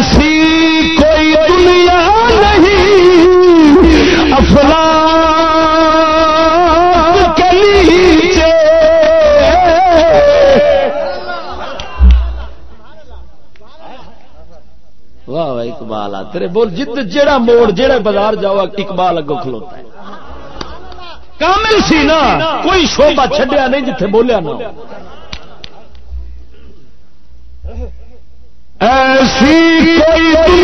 ایسی کوئی دنیا نہیں۔ افلا کے نیچے۔ واہ واہ، اقبال آ تیرے بول جد جیڑا موڑ جیڑا بازار جاؤ، اقبال اگو کھلوتا ہے۔ کامل سی نا، کوئی شوبا چھڈیا نہیں جتھے بولیا نا ایسی کوئی